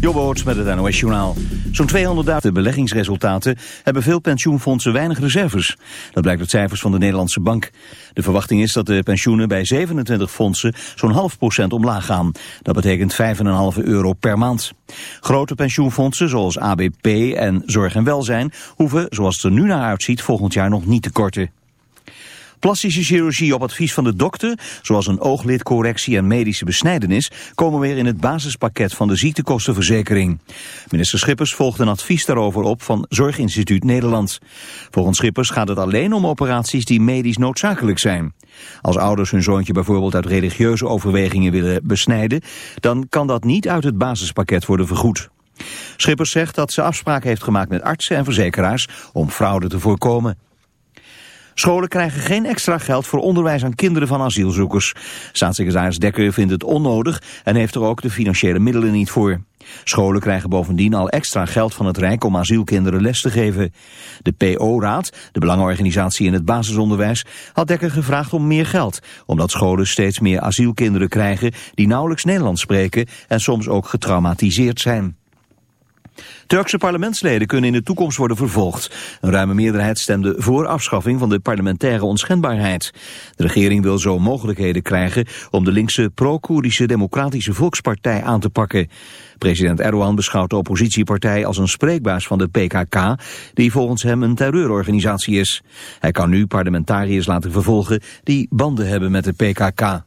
Jobboots met het NOS Journaal. Zo'n 200.000 beleggingsresultaten hebben veel pensioenfondsen weinig reserves. Dat blijkt uit cijfers van de Nederlandse Bank. De verwachting is dat de pensioenen bij 27 fondsen zo'n half procent omlaag gaan. Dat betekent 5,5 euro per maand. Grote pensioenfondsen zoals ABP en Zorg en Welzijn hoeven, zoals het er nu naar uitziet, volgend jaar nog niet te korten. Plastische chirurgie op advies van de dokter, zoals een ooglidcorrectie en medische besnijdenis, komen weer in het basispakket van de ziektekostenverzekering. Minister Schippers volgt een advies daarover op van Zorginstituut Nederland. Volgens Schippers gaat het alleen om operaties die medisch noodzakelijk zijn. Als ouders hun zoontje bijvoorbeeld uit religieuze overwegingen willen besnijden, dan kan dat niet uit het basispakket worden vergoed. Schippers zegt dat ze afspraken heeft gemaakt met artsen en verzekeraars om fraude te voorkomen. Scholen krijgen geen extra geld voor onderwijs aan kinderen van asielzoekers. Staatssecretaris Dekker vindt het onnodig en heeft er ook de financiële middelen niet voor. Scholen krijgen bovendien al extra geld van het Rijk om asielkinderen les te geven. De PO-raad, de belangenorganisatie in het basisonderwijs, had Dekker gevraagd om meer geld, omdat scholen steeds meer asielkinderen krijgen die nauwelijks Nederlands spreken en soms ook getraumatiseerd zijn. Turkse parlementsleden kunnen in de toekomst worden vervolgd. Een ruime meerderheid stemde voor afschaffing van de parlementaire onschendbaarheid. De regering wil zo mogelijkheden krijgen om de linkse pro-Koerdische Democratische Volkspartij aan te pakken. President Erdogan beschouwt de oppositiepartij als een spreekbaas van de PKK, die volgens hem een terreurorganisatie is. Hij kan nu parlementariërs laten vervolgen die banden hebben met de PKK.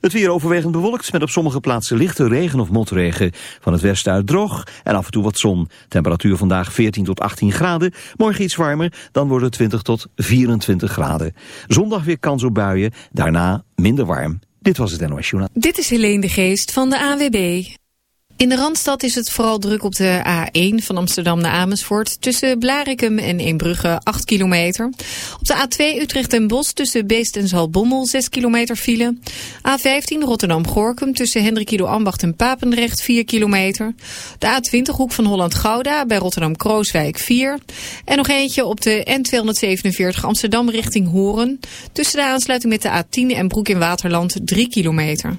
Het weer overwegend bewolkt met op sommige plaatsen lichte regen of motregen. Van het westen uit droog en af en toe wat zon. Temperatuur vandaag 14 tot 18 graden. Morgen iets warmer, dan wordt het 20 tot 24 graden. Zondag weer kans op buien, daarna minder warm. Dit was het NOS Journaal. Dit is Helene de Geest van de AWB. In de Randstad is het vooral druk op de A1 van Amsterdam naar Amersfoort. Tussen Blarikum en Eembrugge 8 kilometer. Op de A2 Utrecht en Bos tussen Beest en Zalbommel 6 kilometer file. A15 Rotterdam-Gorkum tussen Hendrikido Ambacht en Papendrecht 4 kilometer. De A20 Hoek van Holland-Gouda bij Rotterdam-Krooswijk 4. En nog eentje op de N247 Amsterdam richting Horen. Tussen de aansluiting met de A10 en Broek in Waterland 3 kilometer.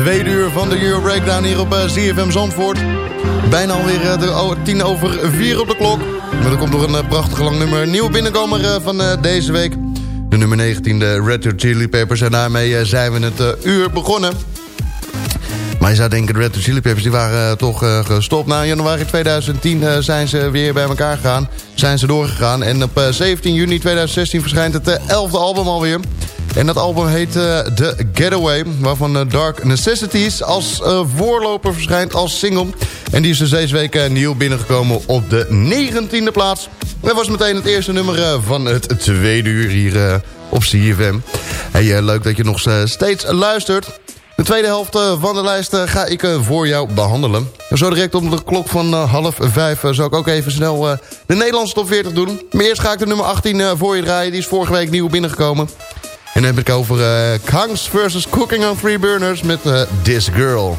Tweede uur van de Euro Breakdown hier op eh, ZFM Zandvoort. Bijna alweer eh, de tien over vier op de klok. Maar er komt nog een eh, prachtig lang nummer. Nieuwe binnenkomer eh, van eh, deze week. De nummer 19, de Red Hot Chili Peppers. En daarmee eh, zijn we het eh, uur begonnen. Maar je zou denken, de Red Hot Chili Peppers die waren eh, toch eh, gestopt. In januari 2010 eh, zijn ze weer bij elkaar gegaan. Zijn ze doorgegaan. En op eh, 17 juni 2016 verschijnt het eh, elfde album alweer. En dat album heet eh, The Getaway. Waarvan eh, Dark Necessities als eh, voorloper verschijnt als single. En die is dus deze week nieuw binnengekomen op de 19e plaats. Dat was meteen het eerste nummer van het tweede uur hier op CFM. Hey, leuk dat je nog steeds luistert. De tweede helft van de lijst ga ik voor jou behandelen. Zo direct om de klok van half vijf zal ik ook even snel de Nederlandse top 40 doen. Maar eerst ga ik de nummer 18 eh, voor je draaien. Die is vorige week nieuw binnengekomen. En dan heb ik over eh Kangs versus Cooking on Three Burners met eh, This Girl.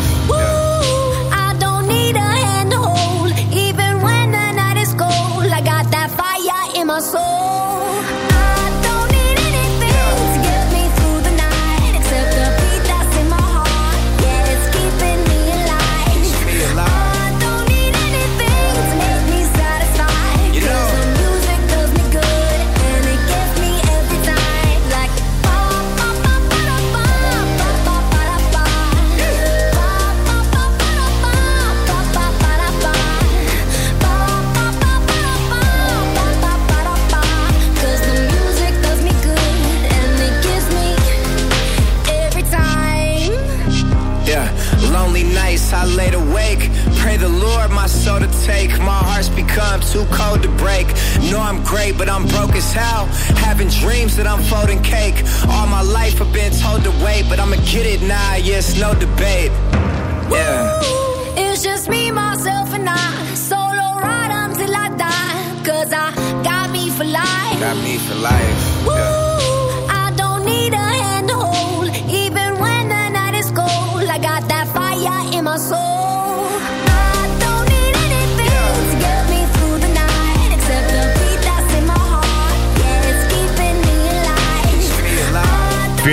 Soul. That I'm folding cake. All my life I've been told to wait, but I'ma get it now. Yes, no debate. Yeah. It's just me, myself, and I. Solo ride until I die. Cause I got me for life. Got me for life.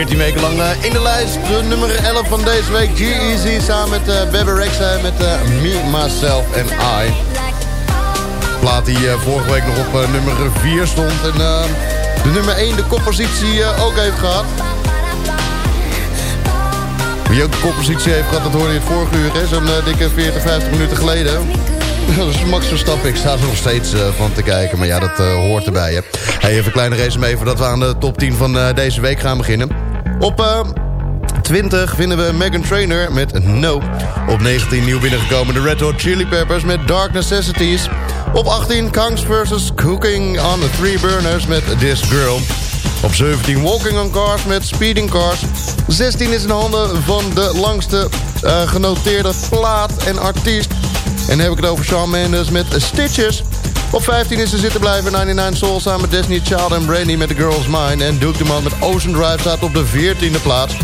14 weken lang eh, in de lijst. De nummer 11 van deze week. G-Eazy samen met uh, Bebe met eh, Me, Myself and I. Plaat die vorige week nog op nummer 4 stond. En eh, de nummer 1 de koppositie ook heeft gehad. Wie ook de koppositie heeft gehad, dat hoorde je het vorige uur. Zo'n dikke 40, 50 minuten geleden. Dat is Max Verstappen. Ik sta er nog steeds van te kijken. Maar ja, dat hoort erbij. Hè. Hey, even een kleine resume voordat we aan de top 10 van deze week gaan beginnen. Op eh, 20 vinden we Megan Trainor met No. Op 19 nieuw binnengekomen de Red Hot Chili Peppers met Dark Necessities. Op 18 Kangs vs. Cooking on the Three Burners met This Girl. Op 17 Walking on Cars met Speeding Cars. 16 is in handen van de langste eh, genoteerde plaat en artiest. En dan heb ik het over Shawn Mendes met Stitches. Op 15 is er zitten blijven 99 Soul samen met Destiny Child en Brandy met The Girl's Mine. En Duke de Man met Ocean Drive staat op de 14e plaats.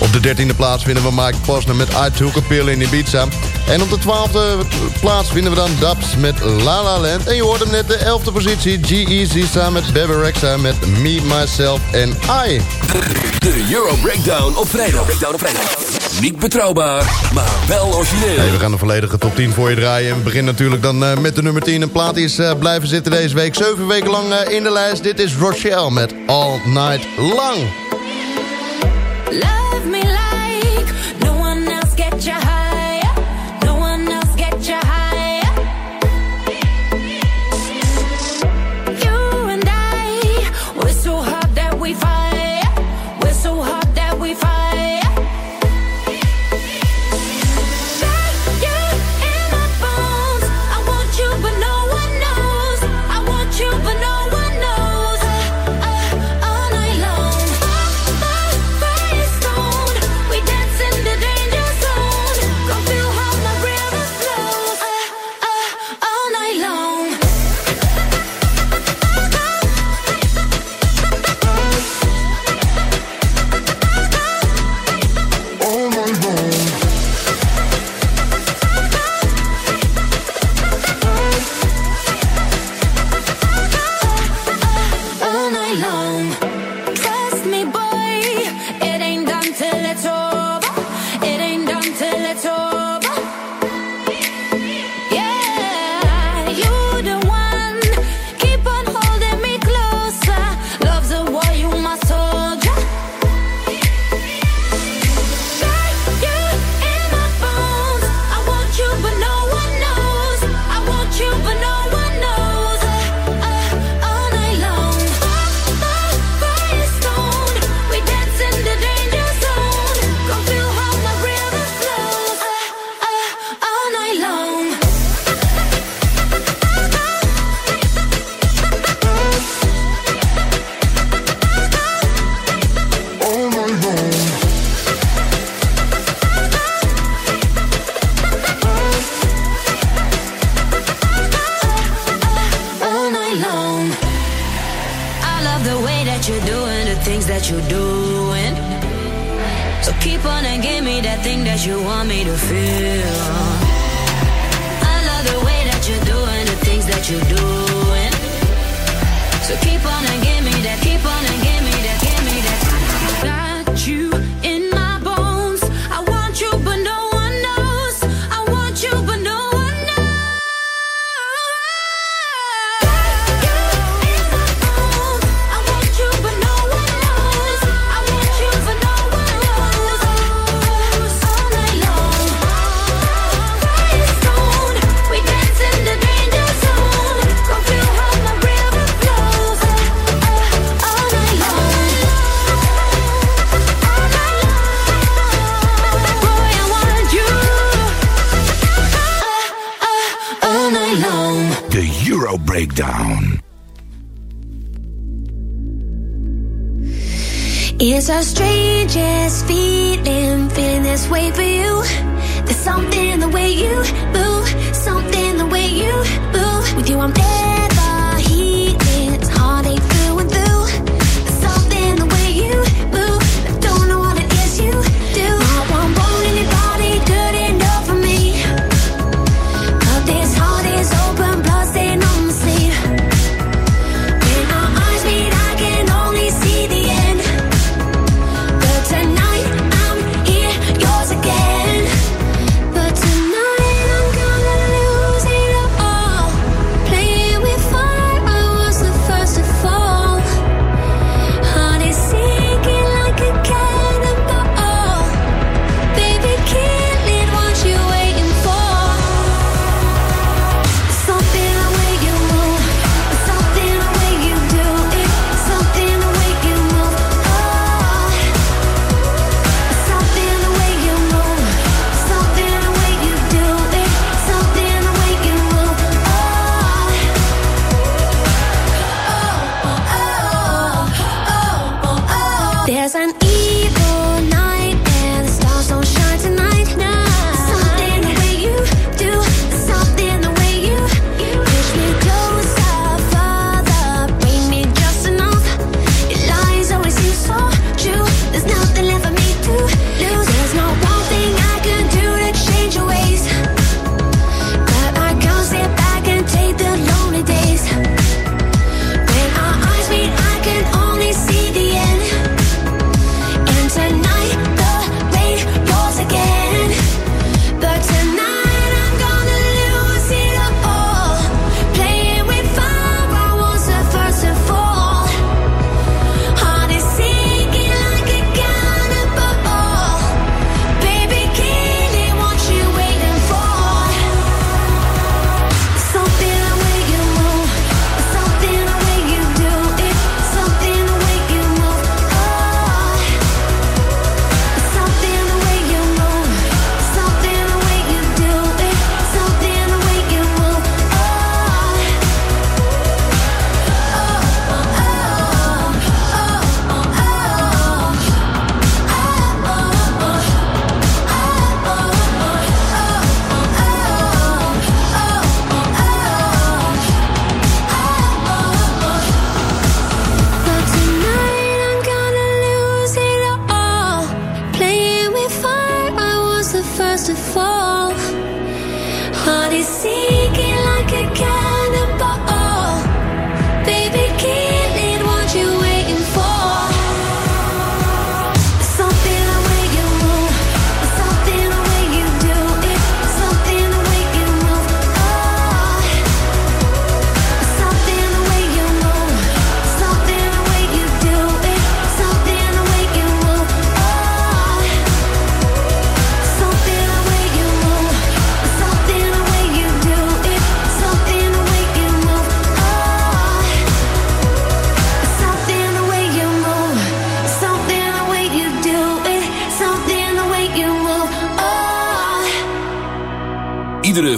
Op de 13e plaats vinden we Mike Posner met I Took a Pill in Ibiza. En op de 12e plaats vinden we dan Dubs met La La Land. En je hoort hem net de 11e positie. G-Eazy samen met Bebe Rexha met Me, Myself en I. De Euro Breakdown op vrijdag. Breakdown op vrijdag. Niet betrouwbaar, maar wel origineel. Hey, we gaan de volledige top 10 voor je draaien. En we beginnen natuurlijk dan eh, met de nummer 10. Een plaat die is eh, blijven zitten deze week. Zeven weken lang eh, in de lijst. Dit is Rochelle met All Night Long. Love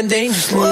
been dangerous.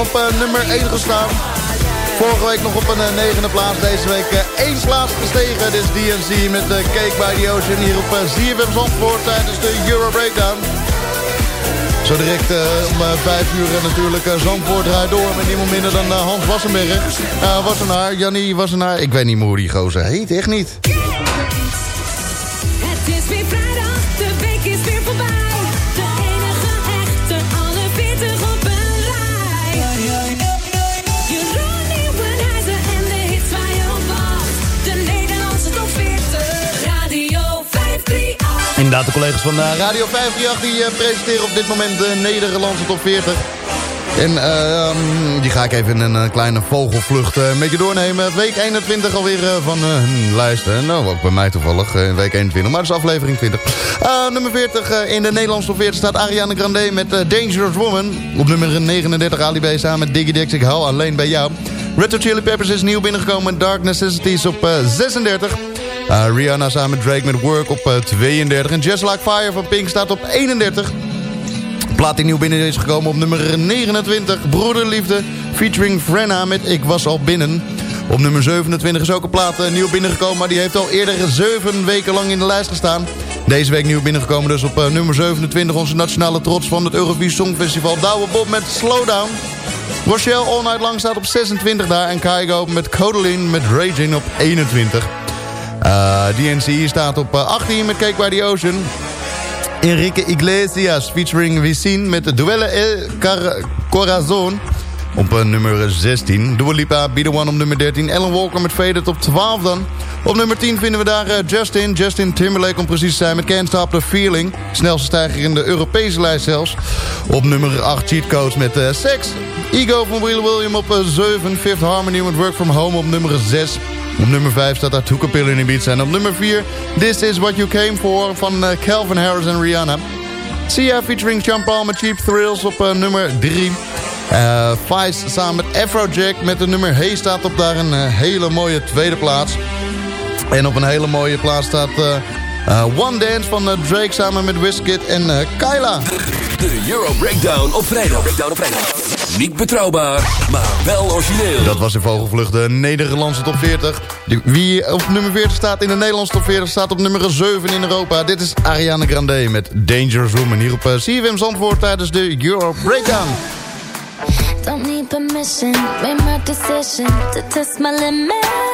Op eh, nummer 1 gestaan. Vorige week nog op een eh, negende plaats. Deze week eh, één plaats gestegen. Dit is DNC met de Cake by the Ocean hier op ZFM Zandvoort tijdens de Euro Breakdown. Zo direct om uh, 5 uur eh, natuurlijk uh, Zandvoort draait door met niemand minder dan Hans Wassenberg. Uh, Wassenaar, Jannie Wassenaar. Ik weet niet meer hoe die gozer heet, echt niet. Inderdaad, de collega's van eh, Radio 538 die eh, presenteren op dit moment de Nederlandse top 40. En ehm, die ga ik even in een eh, kleine vogelvlucht eh, met je doornemen. Week 21 alweer van hun lijst. Nou, ook bij mij toevallig, eh, week 21. Maar dat is aflevering 20. Eh, nummer 40 eh, in de Nederlandse top 40 staat Ariana Grande met Dangerous Woman. Op nummer 39 Ali samen met Diggy Dix. Ik hou alleen bij jou. Red Hot Chili Peppers is nieuw binnengekomen. Dark Necessities op eh, 36. Uh, Rihanna samen met Drake met Work op uh, 32. En Just Like Fire van Pink staat op 31. Plaat die nieuw binnen is gekomen op nummer 29. Broederliefde featuring Frenna met Ik Was Al Binnen. Op nummer 27 is ook een plaat uh, nieuw binnengekomen. Maar die heeft al eerder 7 weken lang in de lijst gestaan. Deze week nieuw binnengekomen dus op nummer 27. Onze nationale trots van het Eurovisie Songfestival. Douwe Bob met Slowdown. Rochelle All Night Lang staat op 26 daar. En Kaigo met Codeline met Raging op 21. Uh, DNC staat op uh, 18 met Cake by the Ocean. Enrique Iglesias featuring Wisin met Duelle El Corazon op uh, nummer 16. Dua Lipa, Be The One op nummer 13. Ellen Walker met Faded op 12 dan. Op nummer 10 vinden we daar eh, Justin. Justin Timberlake om precies te zijn met Can't Stop the Feeling. Snelste stijger in de Europese lijst zelfs. Op nummer 8 Cheat met eh, Sex. Ego van Will William op eh, 7. Fifth Harmony met Work From Home op nummer 6. Op nummer 5 staat daar Toeka Pill in Ibiza. En op nummer 4 This Is What You Came For van eh, Calvin Harris en Rihanna. Sia featuring Sean met Cheap Thrills op eh, nummer 3. Eh Vice samen met Afrojack met de nummer Hey staat op daar een eh, hele mooie tweede plaats. En op een hele mooie plaats staat eh, eh, One Dance van eh, Drake samen met Wizkid en Kyla. De Euro Breakdown op vrijdag. Breakdown op vrijdag. Niet betrouwbaar, maar wel origineel. Dat was in Vogelvlucht de Nederlandse top 40. Die- Wie op nummer 40 staat in de Nederlandse top 40 staat op nummer 7 in Europa. Dit is Ariana Grande met Dangerous Woman hier op CFM Zandvoort tijdens de Euro Breakdown. Don't need permission, made my decision to test my limits.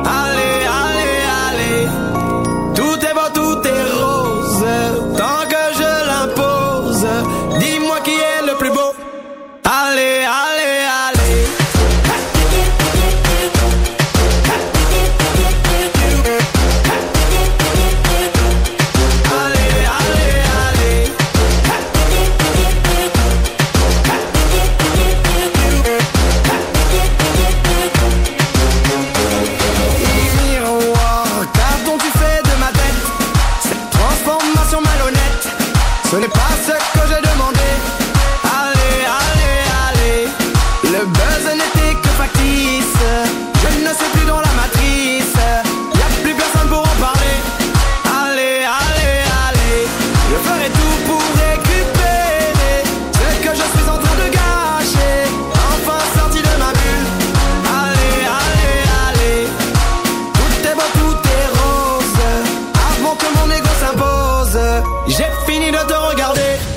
Regarder.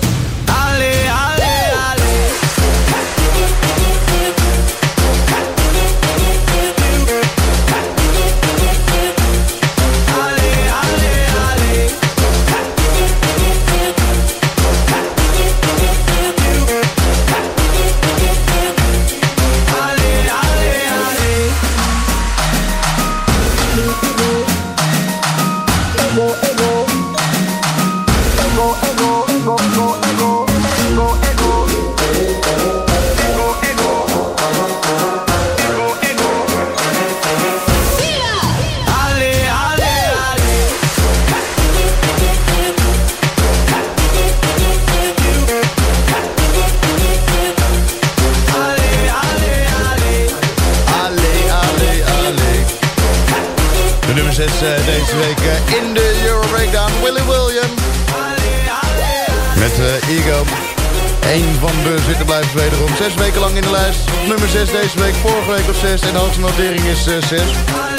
Nummer 6 deze week. Vorige week op 6. En de hoogste notering is 6.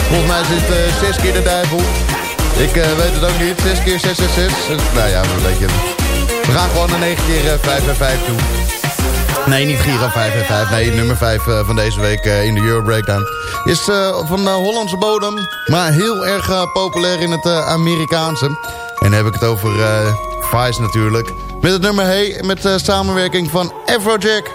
Volgens mij zit eh 6 keer de duivel. Ik eh, weet het ook niet. 6 keer 6 6 6. Nou ja, een beetje. We gaan gewoon een 9 keer eh, 5 en 5 doen. Nee, niet Giro 5 en 5. Nee, nummer 5 uh, van deze week in de Euro Breakdown. Is van Hollandse bodem, maar heel erg populair in het Amerikaanse. En dan heb ik het over Vice natuurlijk. Met het nummer Hey, met samenwerking van Afrojack.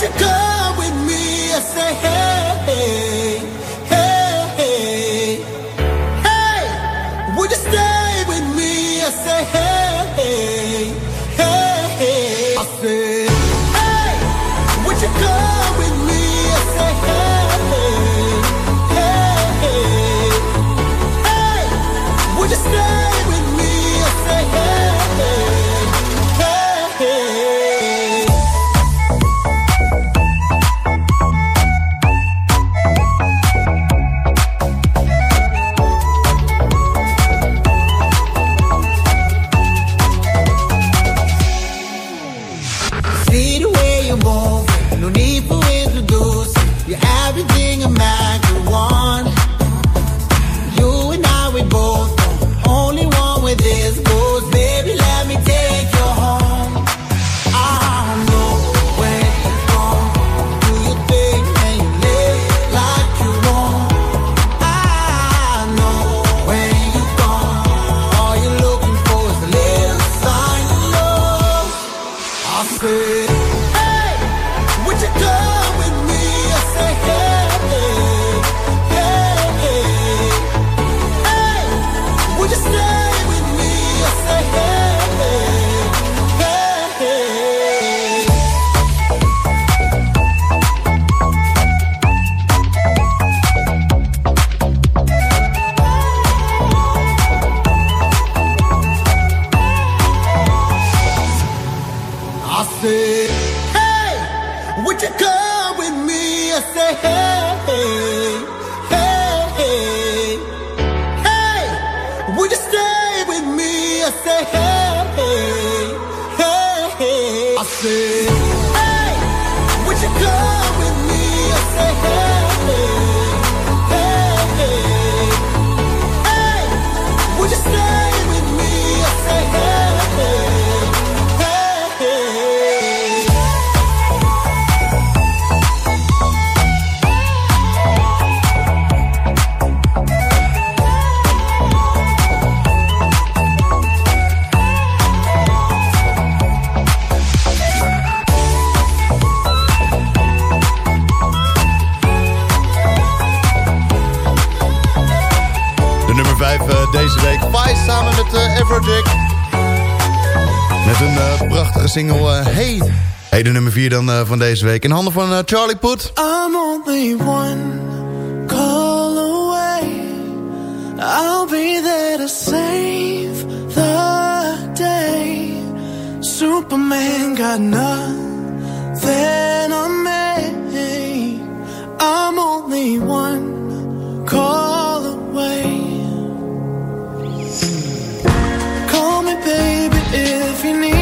hey, dan uh, van deze week. In handen van uh, Charlie Put I'm only one call away. I'll be there to save the day. Superman got nothing on me. I'm only one call away. Call me baby if you need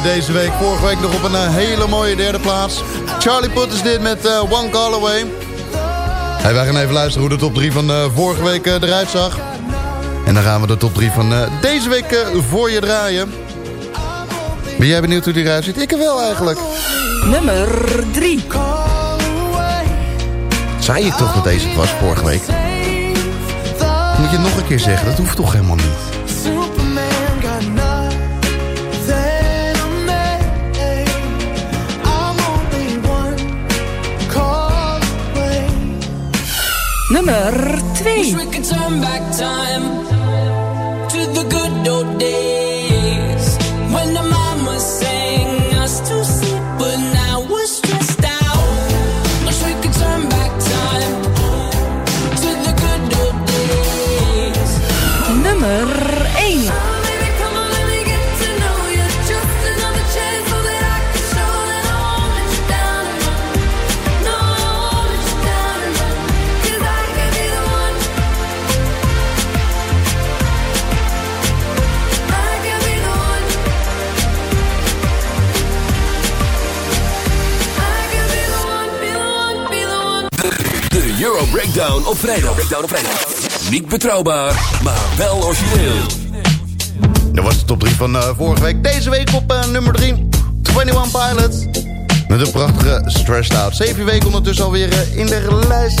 Eh, deze week. Vorige week nog op een eh, hele mooie derde plaats. Charlie Puth is dit met eh, One Call Away. Wij gaan even luisteren hoe de top 3 van vorige week eruit zag. En dan gaan we de top 3 van deze week voor je draaien. Ben jij benieuwd hoe die eruit ziet? Ik wel eigenlijk. Nummer 3. Zei je toch dat deze het was vorige week? Moet je nog een keer zeggen, dat hoeft toch helemaal niet. nummer 2. Down op vrijdag. Breakdown op vrijdag. Niet betrouwbaar, maar wel origineel. Dat was de top 3 van eh, vorige week. Deze week op eh, nummer 3. 21 Pilots. Met een prachtige Stressed Out. 7 weken ondertussen alweer eh, in de lijst.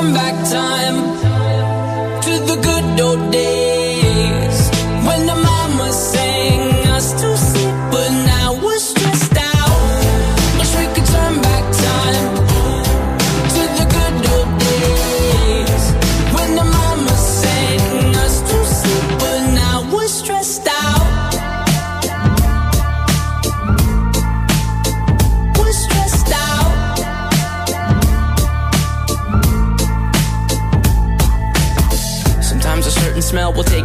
turn back time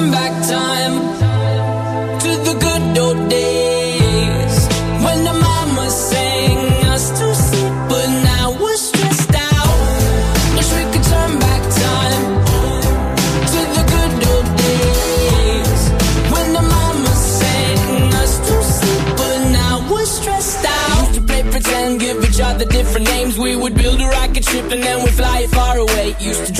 turn back time to the good old days when the mama sang us to sleep, but now we're stressed out. Wish we could turn back time to the good old days when the mama sang us to sleep, but now we're stressed out. Used to play pretend, give each other different names. We would build a rocket ship and then we'd fly it far away. Used to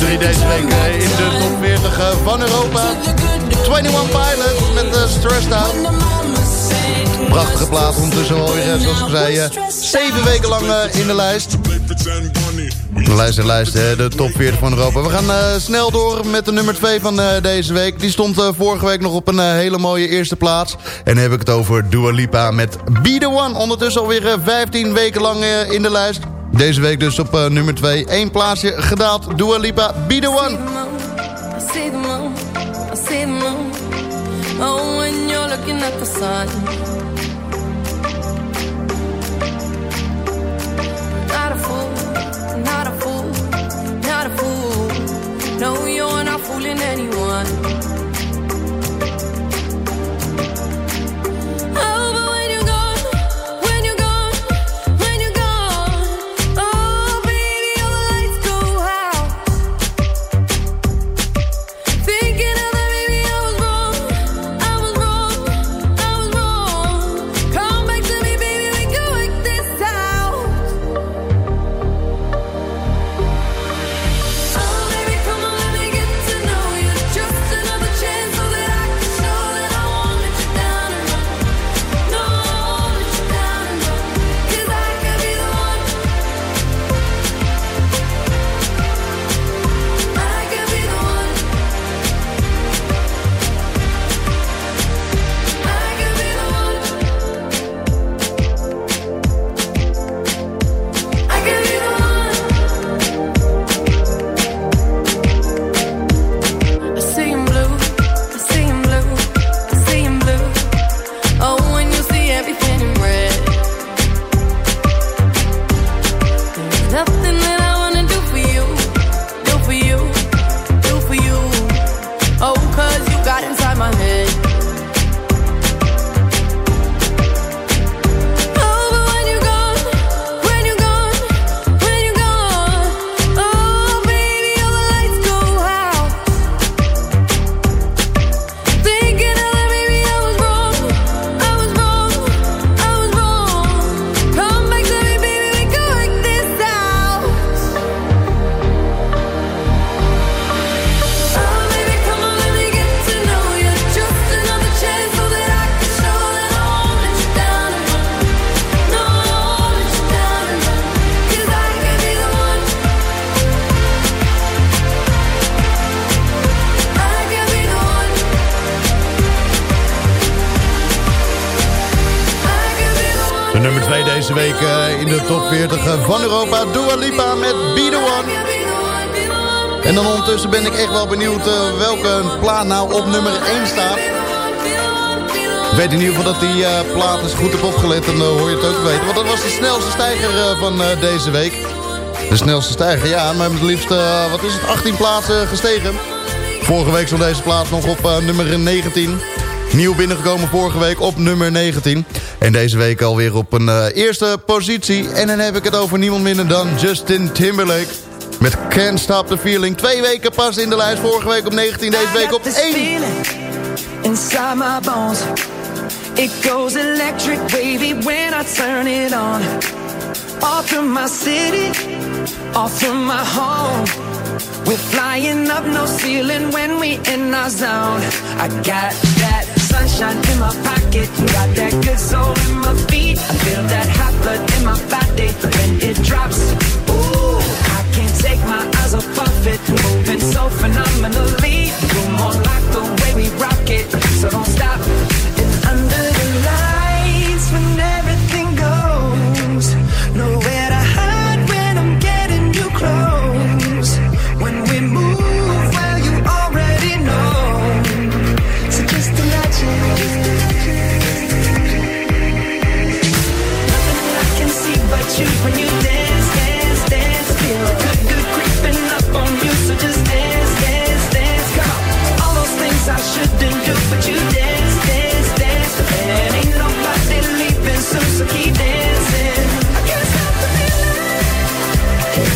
nummer 3 deze week eh, in de top 40 eh, van Europa. 21 Pilots met de Stressed Out. Prachtige plaat ondertussen alweer, eh, zoals ik zei, eh, zeven weken lang eh, in de lijst. Lijst en lijst, de top 40 van Europa. We gaan eh, snel door met de nummer 2 van eh, deze week. Die stond eh, vorige week nog op een eh, hele mooie eerste plaats. En dan heb ik het over Dua Lipa met Be The One. Ondertussen alweer eh, 15 weken lang eh, in de lijst. Deze week dus op eh, nummer 2. Eén plaatsje gedaald. Dua Lipa, Be The One. Oh, when you're looking at the sun. Not a fool, not a fool, not a fool. No, you're not fooling anyone. Ik wel benieuwd eh, welke plaat nou op nummer 1 staat. Ik weet in ieder geval dat die eh, plaat eens goed heb opgelet dan hoor je het ook weten. Want dat was de snelste stijger eh, van eh, deze week. De snelste stijger, ja, maar het liefst, eh, wat is het, 18 plaatsen gestegen. Vorige week stond deze plaats nog op eh, nummer 19. Nieuw binnengekomen vorige week op nummer 19. En deze week alweer op een eh, eerste positie. En dan heb ik het over niemand minder dan Justin Timberlake. Met Can't Stop the Feeling. Twee weken pas in de lijst. Vorige week op 19, deze week op 1. inside my bones. It goes electric wavy when I turn it on. Off from my city, off from my home. We're flying up no ceiling when we in our zone. I got that sunshine in my pocket, got that good soul in my feet. I feel that hot blood in my body when it drops. Take my eyes off of it, moving so phenomenally. You're more like the way we rock it, so don't stop.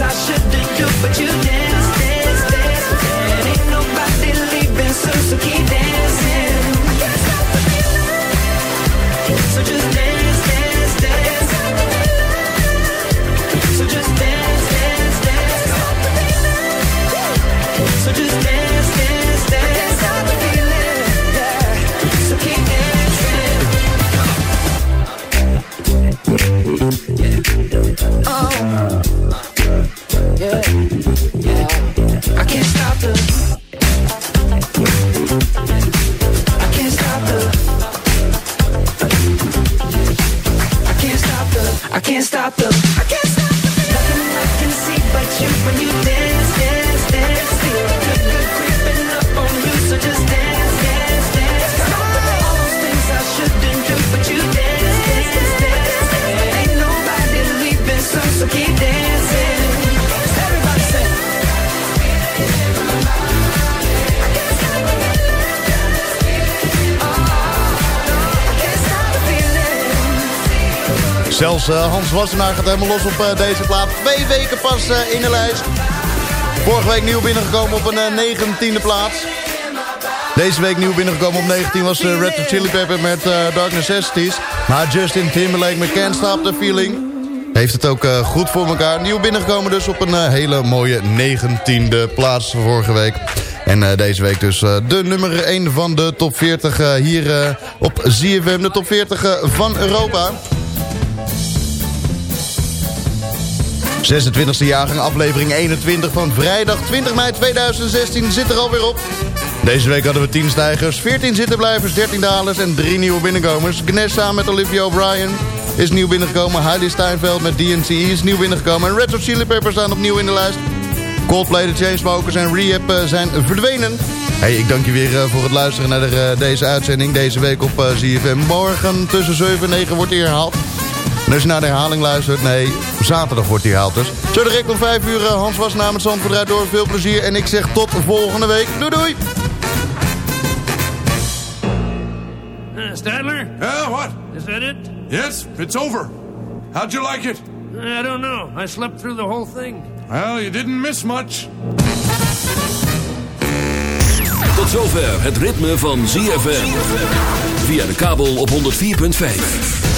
I shouldn't do, but you dance, dance, dance. And ain't nobody leaving soon, so keep dancing. Zelfs eh, Hans Wassenaar gaat helemaal los op eh, deze plaat. Twee weken pas eh, in de lijst. Vorige week nieuw binnengekomen op een negentiende plaats. Deze week nieuw binnengekomen op 19 was Red Hot Chili Pepper met Dark Necessities. Maar Justin Timberlake met Can't Stop the Feeling heeft het ook goed voor elkaar. Nieuw binnengekomen dus op een hele mooie negentiende plaats vorige week. En deze week dus de nummer 1 van de top 40 eh, hier op ZFM. De top 40 eh, van Europa. 26e jaargang, aflevering 21 van vrijdag 20 mei 2016 zit er alweer op. Deze week hadden we 10 stijgers, 14 zittenblijvers, 13 dalers en 3 nieuwe binnenkomers. Gnes samen met Olivia O'Brien is nieuw binnengekomen. Heidi Steinfeld met DNCE is nieuw binnengekomen. En Red Hot Chili Peppers staan opnieuw in de lijst. Coldplay, de Chainsmokers en Rehab eh, zijn verdwenen. Hey, ik dank je weer eh, voor het luisteren naar eh, deze uitzending. Deze week op ZFM. Morgen tussen 7 en 9 wordt hij herhaald. En als je naar de herhaling luistert, nee, zaterdag wordt hij herhaald dus. Zo direct om 5 uur, eh, Hans was namens Zandvoort door. Veel plezier en ik zeg tot volgende week. Doei doei! Uh, Stadler? Yeah, what? Is that it? Yes, it's over. How'd you like it? I don't know. I slept through the whole thing. Well, you didn't miss much. Tot zover het ritme van ZFM. Via de kabel op 104.5.